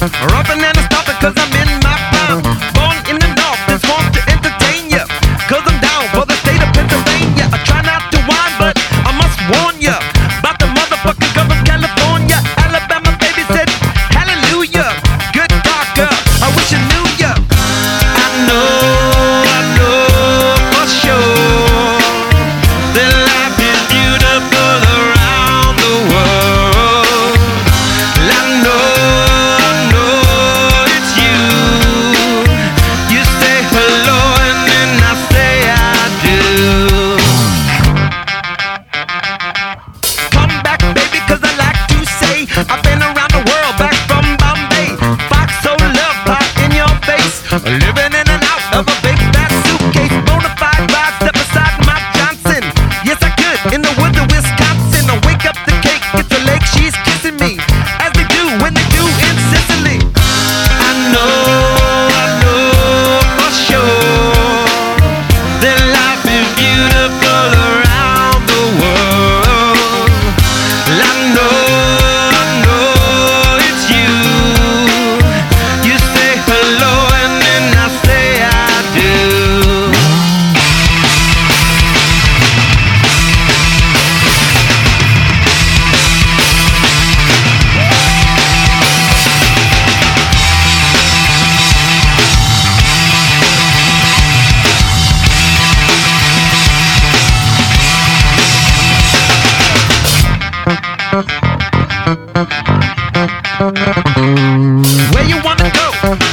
Rubbing de la Where you wanna go?